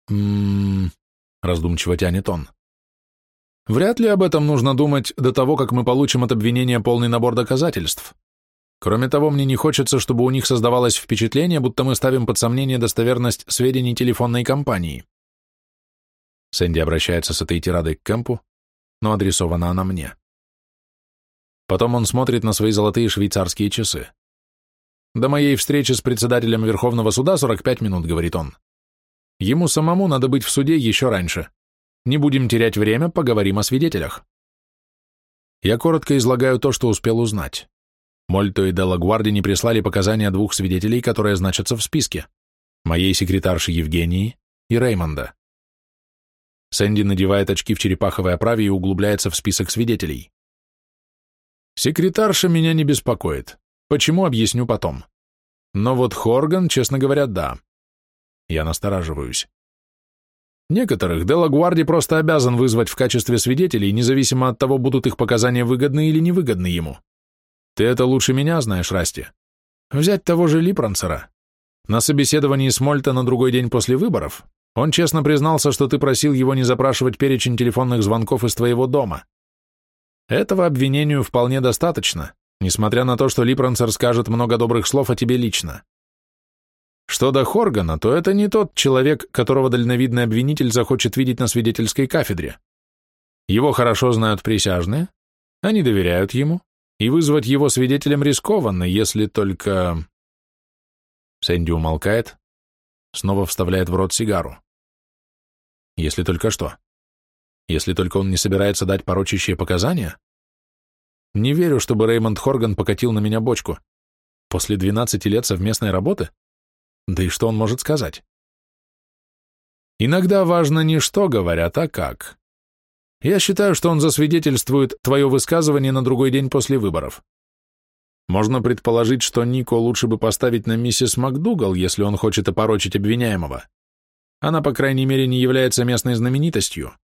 «М-м-м», раздумчиво тянет он. Вряд ли об этом нужно думать до того, как мы получим от обвинения полный набор доказательств. Кроме того, мне не хочется, чтобы у них создавалось впечатление, будто мы ставим под сомнение достоверность сведений телефонной компании. Сэнди обращается с этой тирадой к Кэмпу, но адресована она мне. Потом он смотрит на свои золотые швейцарские часы. «До моей встречи с председателем Верховного суда 45 минут», — говорит он. «Ему самому надо быть в суде еще раньше. Не будем терять время, поговорим о свидетелях». Я коротко излагаю то, что успел узнать. Мольто и Делагуарди не прислали показания двух свидетелей, которые значатся в списке. Моей секретарши Евгении и Реймонда. Сэнди надевает очки в черепаховой оправе и углубляется в список свидетелей. Секретарша меня не беспокоит. Почему, объясню потом. Но вот Хорган, честно говоря, да. Я настораживаюсь. Некоторых Делагуарди просто обязан вызвать в качестве свидетелей, независимо от того, будут их показания выгодны или невыгодны ему. Ты это лучше меня знаешь, Расти. Взять того же Липранцера. На собеседовании с Мольта на другой день после выборов он честно признался, что ты просил его не запрашивать перечень телефонных звонков из твоего дома. Этого обвинению вполне достаточно, несмотря на то, что Липранцер скажет много добрых слов о тебе лично. Что до Хоргана, то это не тот человек, которого дальновидный обвинитель захочет видеть на свидетельской кафедре. Его хорошо знают присяжные, они доверяют ему, и вызвать его свидетелем рискованно, если только... Сэнди умолкает, снова вставляет в рот сигару. Если только что. Если только он не собирается дать порочащие показания? Не верю, чтобы Реймонд Хорган покатил на меня бочку. После 12 лет совместной работы? Да и что он может сказать? Иногда важно не что говорят, а как. Я считаю, что он засвидетельствует твое высказывание на другой день после выборов. Можно предположить, что Нико лучше бы поставить на миссис МакДугал, если он хочет опорочить обвиняемого. Она, по крайней мере, не является местной знаменитостью.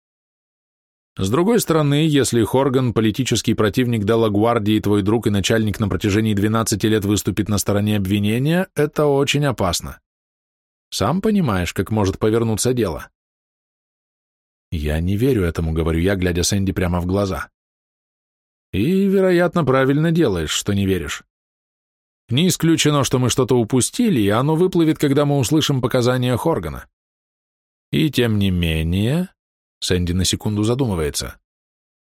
С другой стороны, если Хорган, политический противник Делла Гвардии, твой друг и начальник на протяжении 12 лет выступит на стороне обвинения, это очень опасно. Сам понимаешь, как может повернуться дело. Я не верю этому, говорю я, глядя Сэнди прямо в глаза. И, вероятно, правильно делаешь, что не веришь. Не исключено, что мы что-то упустили, и оно выплывет, когда мы услышим показания Хоргана. И тем не менее, Сэнди на секунду задумывается.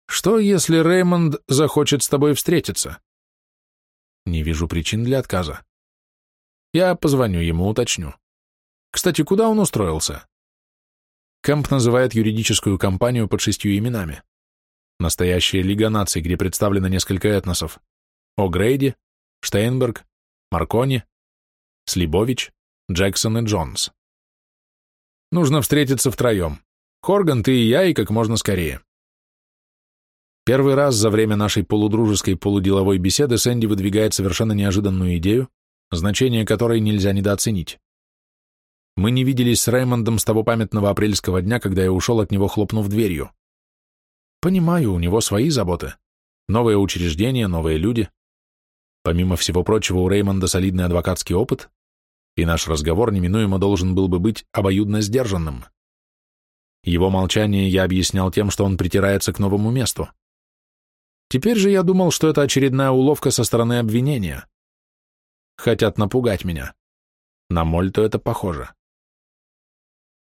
Что, если Реймонд захочет с тобой встретиться? Не вижу причин для отказа. Я позвоню ему, уточню. Кстати, куда он устроился? Кэмп называет юридическую компанию под шестью именами. Настоящая Лига наций, где представлено несколько этносов. О'Грейди, Штейнберг, Маркони, Слибович, Джексон и Джонс. Нужно встретиться втроем. Хорган, ты и я, и как можно скорее. Первый раз за время нашей полудружеской полуделовой беседы Сэнди выдвигает совершенно неожиданную идею, значение которой нельзя недооценить. Мы не виделись с Реймондом с того памятного апрельского дня, когда я ушел от него, хлопнув дверью. Понимаю, у него свои заботы. Новые учреждения, новые люди. Помимо всего прочего, у Реймонда солидный адвокатский опыт, и наш разговор неминуемо должен был бы быть обоюдно сдержанным. Его молчание я объяснял тем, что он притирается к новому месту. Теперь же я думал, что это очередная уловка со стороны обвинения. Хотят напугать меня. На Мольто это похоже.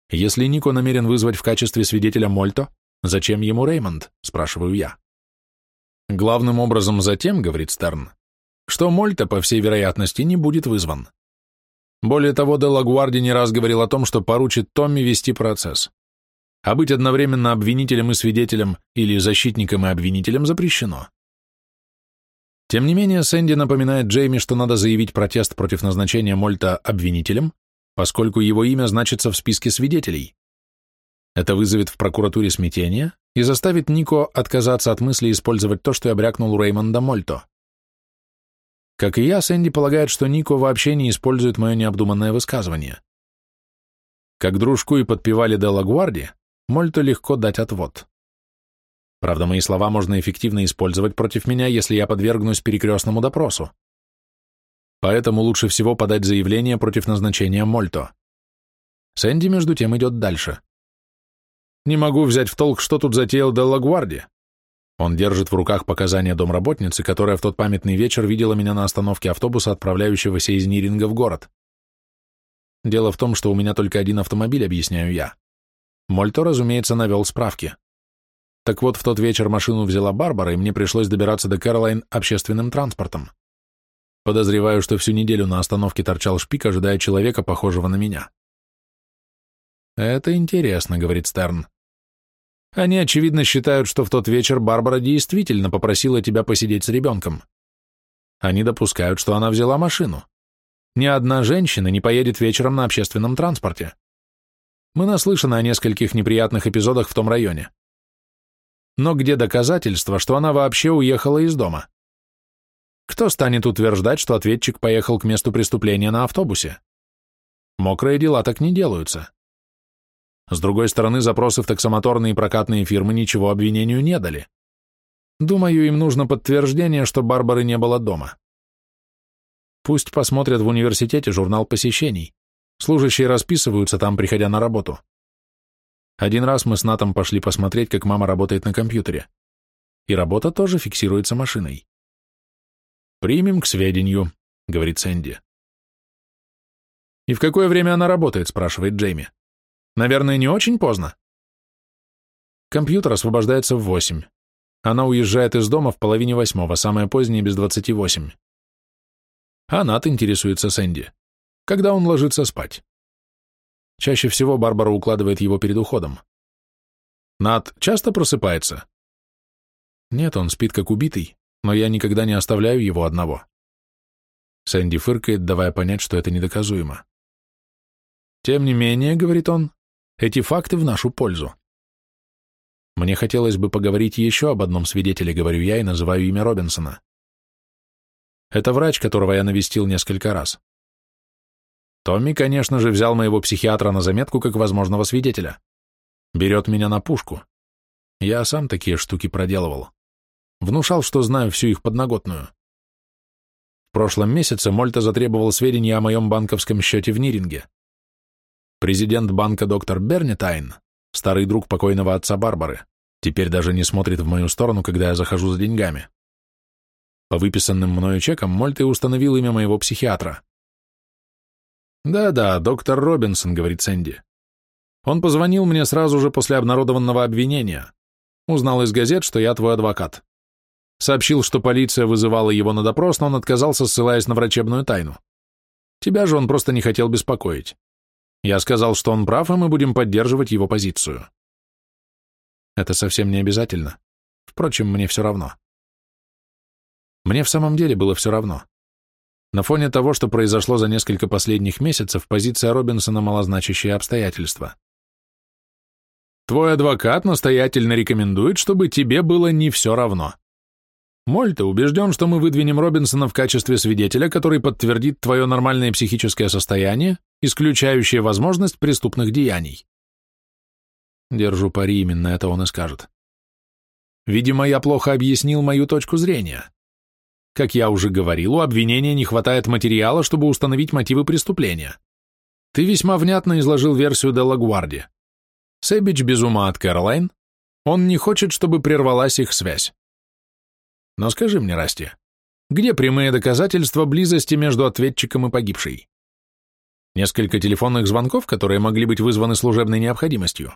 Если Нико намерен вызвать в качестве свидетеля Мольто, зачем ему Реймонд, спрашиваю я. Главным образом затем, говорит Стерн, что Мольто, по всей вероятности, не будет вызван. Более того, Делагуарди не раз говорил о том, что поручит Томми вести процесс а быть одновременно обвинителем и свидетелем или защитником и обвинителем запрещено. Тем не менее, Сэнди напоминает Джейми, что надо заявить протест против назначения Мольта обвинителем, поскольку его имя значится в списке свидетелей. Это вызовет в прокуратуре смятение и заставит Нико отказаться от мысли использовать то, что я брякнул Реймонда Мольто. Как и я, Сэнди полагает, что Нико вообще не использует мое необдуманное высказывание. Как дружку и подпевали Делла Мольто легко дать отвод. Правда, мои слова можно эффективно использовать против меня, если я подвергнусь перекрестному допросу. Поэтому лучше всего подать заявление против назначения Мольто. Сэнди, между тем, идет дальше. Не могу взять в толк, что тут затеял Делла Гварди. Он держит в руках показания домработницы, которая в тот памятный вечер видела меня на остановке автобуса, отправляющегося из Ниринга в город. Дело в том, что у меня только один автомобиль, объясняю я. Мольто, разумеется, навел справки. Так вот, в тот вечер машину взяла Барбара, и мне пришлось добираться до Кэролайн общественным транспортом. Подозреваю, что всю неделю на остановке торчал шпик, ожидая человека, похожего на меня. «Это интересно», — говорит Стерн. «Они, очевидно, считают, что в тот вечер Барбара действительно попросила тебя посидеть с ребенком. Они допускают, что она взяла машину. Ни одна женщина не поедет вечером на общественном транспорте. Мы наслышаны о нескольких неприятных эпизодах в том районе. Но где доказательства, что она вообще уехала из дома? Кто станет утверждать, что ответчик поехал к месту преступления на автобусе? Мокрые дела так не делаются. С другой стороны, запросы в таксомоторные и прокатные фирмы ничего обвинению не дали. Думаю, им нужно подтверждение, что Барбары не было дома. Пусть посмотрят в университете журнал посещений. Служащие расписываются там, приходя на работу. Один раз мы с Натом пошли посмотреть, как мама работает на компьютере. И работа тоже фиксируется машиной. «Примем к сведению», — говорит Сэнди. «И в какое время она работает?» — спрашивает Джейми. «Наверное, не очень поздно?» Компьютер освобождается в восемь. Она уезжает из дома в половине восьмого, самое позднее без двадцати восемь. А Нат интересуется Сэнди когда он ложится спать. Чаще всего Барбара укладывает его перед уходом. Над часто просыпается? Нет, он спит как убитый, но я никогда не оставляю его одного. Сэнди фыркает, давая понять, что это недоказуемо. Тем не менее, говорит он, эти факты в нашу пользу. Мне хотелось бы поговорить еще об одном свидетеле, говорю я и называю имя Робинсона. Это врач, которого я навестил несколько раз. Томми, конечно же, взял моего психиатра на заметку как возможного свидетеля. Берет меня на пушку. Я сам такие штуки проделывал. Внушал, что знаю всю их подноготную. В прошлом месяце Мольта затребовал сведения о моем банковском счете в Ниринге. Президент банка доктор Бернитайн, старый друг покойного отца Барбары, теперь даже не смотрит в мою сторону, когда я захожу за деньгами. По выписанным мною чекам Мольта установил имя моего психиатра. «Да-да, доктор Робинсон», — говорит Сэнди. «Он позвонил мне сразу же после обнародованного обвинения. Узнал из газет, что я твой адвокат. Сообщил, что полиция вызывала его на допрос, но он отказался, ссылаясь на врачебную тайну. Тебя же он просто не хотел беспокоить. Я сказал, что он прав, и мы будем поддерживать его позицию. Это совсем не обязательно. Впрочем, мне все равно. Мне в самом деле было все равно. На фоне того, что произошло за несколько последних месяцев, позиция Робинсона малозначащее обстоятельство. Твой адвокат настоятельно рекомендует, чтобы тебе было не все равно. Мольта убежден, что мы выдвинем Робинсона в качестве свидетеля, который подтвердит твое нормальное психическое состояние, исключающее возможность преступных деяний. Держу пари, именно это он и скажет. Видимо, я плохо объяснил мою точку зрения. Как я уже говорил, у обвинения не хватает материала, чтобы установить мотивы преступления. Ты весьма внятно изложил версию Делла Гварди. Сэбич без ума от Кэролайн. Он не хочет, чтобы прервалась их связь. Но скажи мне, Расти, где прямые доказательства близости между ответчиком и погибшей? Несколько телефонных звонков, которые могли быть вызваны служебной необходимостью.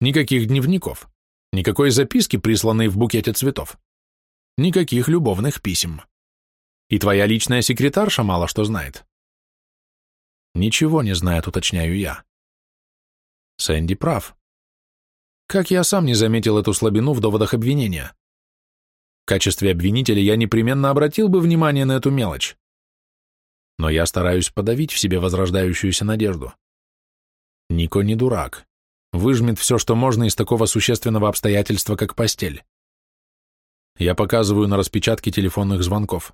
Никаких дневников. Никакой записки, присланной в букете цветов. Никаких любовных писем. И твоя личная секретарша мало что знает. Ничего не знает, уточняю я. Сэнди прав. Как я сам не заметил эту слабину в доводах обвинения? В качестве обвинителя я непременно обратил бы внимание на эту мелочь. Но я стараюсь подавить в себе возрождающуюся надежду. Нико не дурак. Выжмет все, что можно из такого существенного обстоятельства, как постель. Я показываю на распечатке телефонных звонков.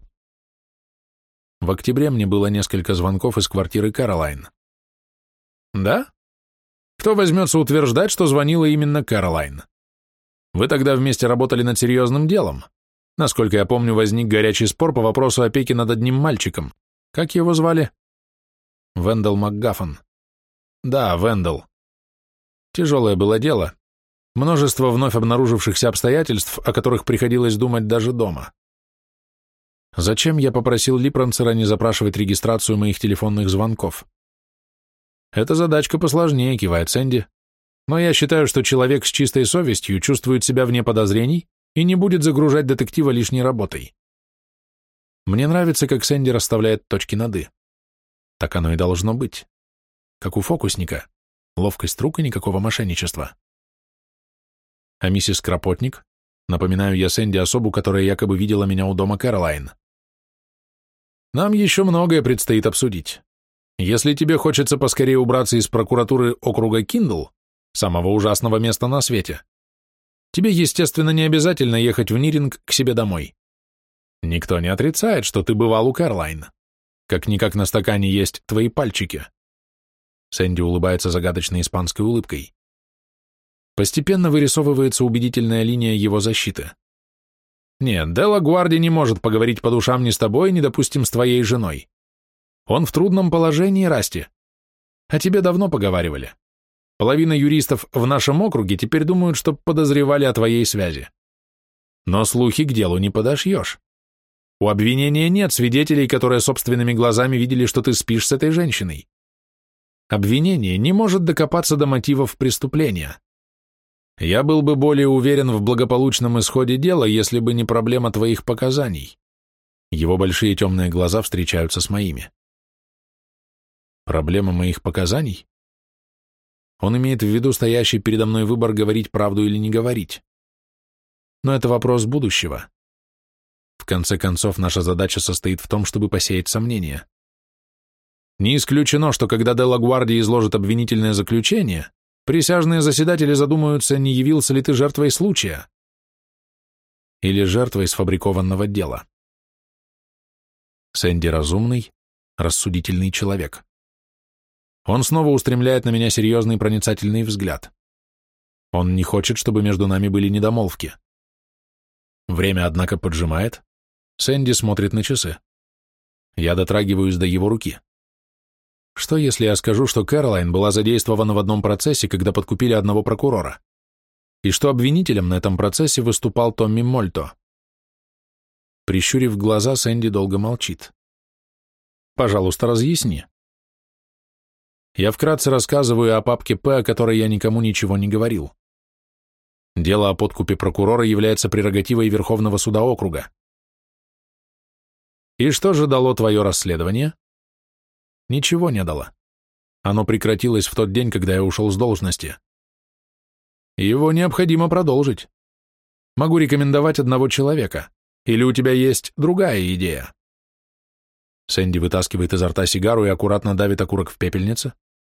В октябре мне было несколько звонков из квартиры Кэролайн. Да? Кто возьмется утверждать, что звонила именно Кэролайн? Вы тогда вместе работали над серьезным делом. Насколько я помню, возник горячий спор по вопросу опеки над одним мальчиком. Как его звали? Вендел МакГаффон. Да, Вендел. Тяжелое было дело. Множество вновь обнаружившихся обстоятельств, о которых приходилось думать даже дома. Зачем я попросил Липранцера не запрашивать регистрацию моих телефонных звонков? Эта задачка посложнее, кивает Сэнди. Но я считаю, что человек с чистой совестью чувствует себя вне подозрений и не будет загружать детектива лишней работой. Мне нравится, как Сэнди расставляет точки над «и». Так оно и должно быть. Как у фокусника. Ловкость рук и никакого мошенничества. А миссис Кропотник? Напоминаю я Сэнди особу, которая якобы видела меня у дома Кэролайн. Нам еще многое предстоит обсудить. Если тебе хочется поскорее убраться из прокуратуры округа Киндл, самого ужасного места на свете, Тебе, естественно, не обязательно ехать в Ниринг к себе домой. Никто не отрицает, что ты бывал у Карлайн. Как-никак на стакане есть твои пальчики. Сэнди улыбается загадочной испанской улыбкой. Постепенно вырисовывается убедительная линия его защиты. Нет, Делла Гварди не может поговорить по душам ни с тобой, ни, допустим, с твоей женой. Он в трудном положении, Расти. О тебе давно поговаривали. Половина юристов в нашем округе теперь думают, что подозревали о твоей связи. Но слухи к делу не подошьешь. У обвинения нет свидетелей, которые собственными глазами видели, что ты спишь с этой женщиной. Обвинение не может докопаться до мотивов преступления. Я был бы более уверен в благополучном исходе дела, если бы не проблема твоих показаний. Его большие темные глаза встречаются с моими. Проблема моих показаний? Он имеет в виду стоящий передо мной выбор говорить правду или не говорить. Но это вопрос будущего. В конце концов, наша задача состоит в том, чтобы посеять сомнения. Не исключено, что когда Делла Гварди изложит обвинительное заключение, присяжные заседатели задумаются, не явился ли ты жертвой случая или жертвой сфабрикованного дела. Сэнди разумный, рассудительный человек. Он снова устремляет на меня серьезный проницательный взгляд. Он не хочет, чтобы между нами были недомолвки. Время, однако, поджимает. Сэнди смотрит на часы. Я дотрагиваюсь до его руки. Что, если я скажу, что Кэролайн была задействована в одном процессе, когда подкупили одного прокурора, и что обвинителем на этом процессе выступал Томми Мольто? Прищурив глаза, Сэнди долго молчит. «Пожалуйста, разъясни. Я вкратце рассказываю о папке П, о которой я никому ничего не говорил. Дело о подкупе прокурора является прерогативой Верховного суда округа. И что же дало твое расследование? Ничего не дало. Оно прекратилось в тот день, когда я ушел с должности. Его необходимо продолжить. Могу рекомендовать одного человека. Или у тебя есть другая идея? Сэнди вытаскивает изо рта сигару и аккуратно давит окурок в пепельнице,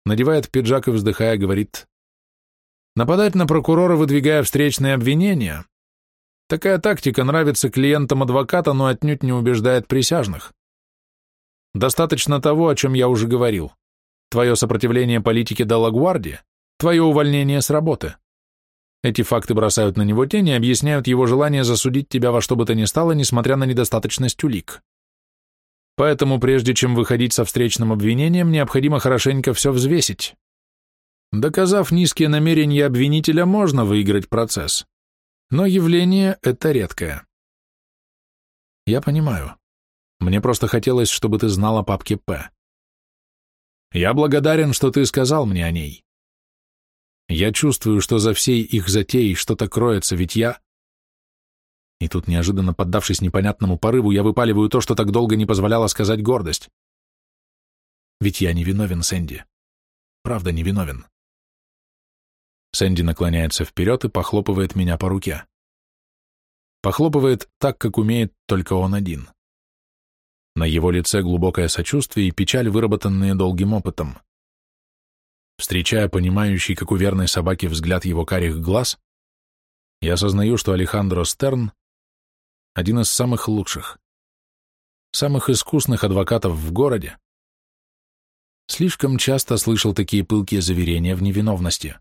надевает пиджак и, вздыхая, говорит, Нападать на прокурора, выдвигая встречные обвинения. Такая тактика нравится клиентам адвоката, но отнюдь не убеждает присяжных. Достаточно того, о чем я уже говорил. Твое сопротивление политике Далагварди, твое увольнение с работы. Эти факты бросают на него тень и объясняют его желание засудить тебя во что бы то ни стало, несмотря на недостаточность улик. Поэтому прежде чем выходить со встречным обвинением, необходимо хорошенько все взвесить. Доказав низкие намерения обвинителя, можно выиграть процесс. Но явление это редкое. Я понимаю. Мне просто хотелось, чтобы ты знала папке П. Я благодарен, что ты сказал мне о ней. Я чувствую, что за всей их затеей что-то кроется, ведь я... И тут, неожиданно поддавшись непонятному порыву, я выпаливаю то, что так долго не позволяла сказать гордость. Ведь я не виновен, Сэнди. Правда, не виновен. Сэнди наклоняется вперед и похлопывает меня по руке. Похлопывает так, как умеет только он один. На его лице глубокое сочувствие и печаль, выработанные долгим опытом. Встречая понимающий, как у верной собаки, взгляд его карих глаз, я осознаю, что Алехандро Стерн — один из самых лучших, самых искусных адвокатов в городе. Слишком часто слышал такие пылкие заверения в невиновности.